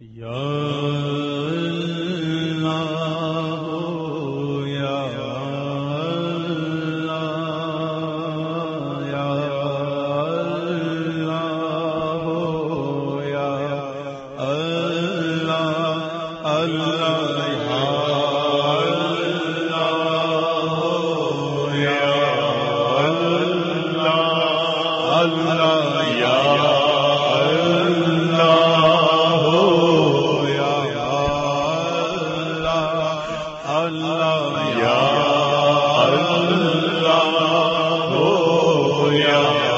یا اللہ یا اللہ ہو یا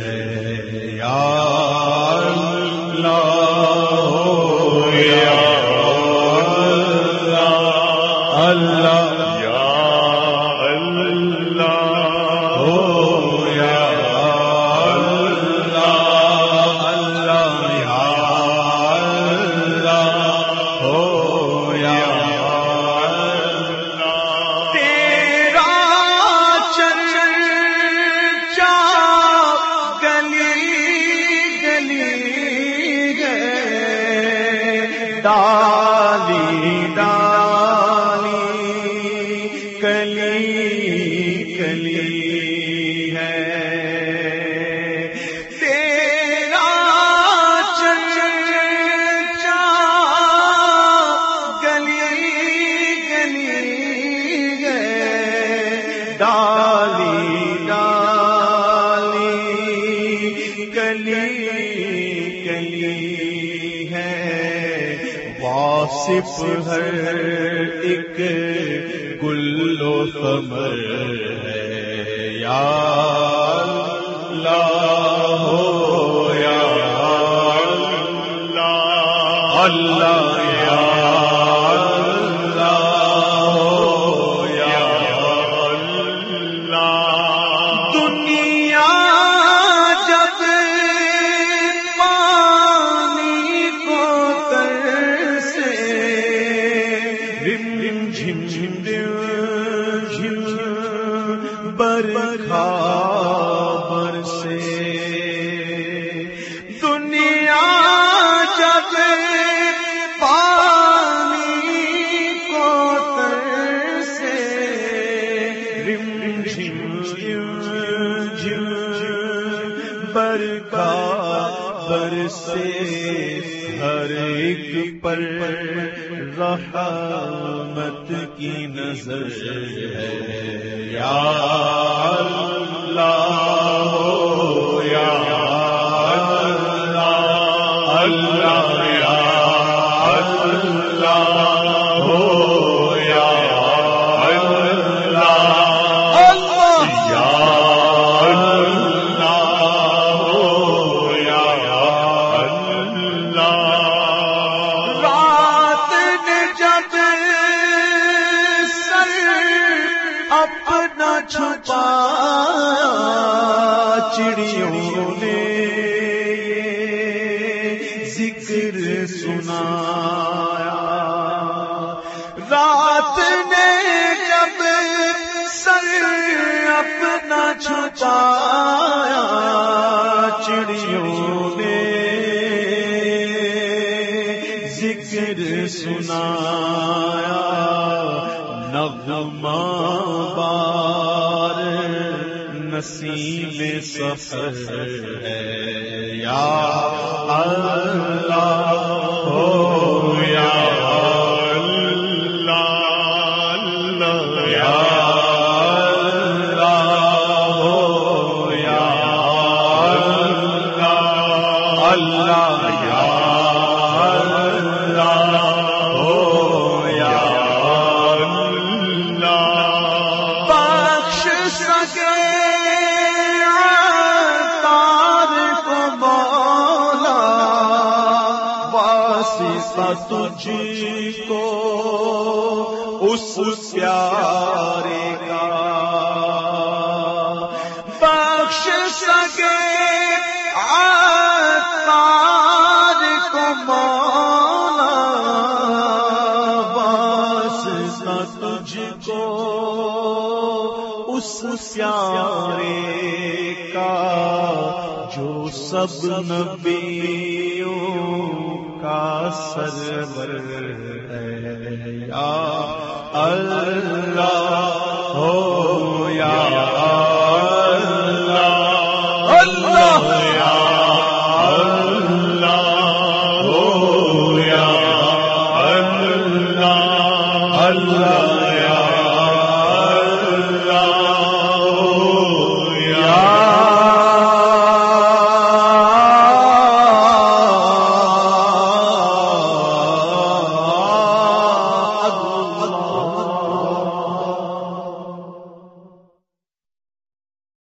ہے یا دار آصف ہر ایک گل و ثمر ہے۔ یا اللہ ہو یا اللہ اللہ برکا ہر ایک پر رحمت کی نظر ہے۔ یا چھپا چڑیوں نے ذکر سنایا۔ رات نے جب سر اپنا چھپایا چڑیوں نغمہ بار نصیب سفر ہے۔ یا اللہ ہو یا تجھ کو اس پیارے کا بخش سکے آتار کو مولا واسطہ تجھ کو اس پیارے کا جو سب نبیوں کا سرور ہے۔ یا اللہ ہو یا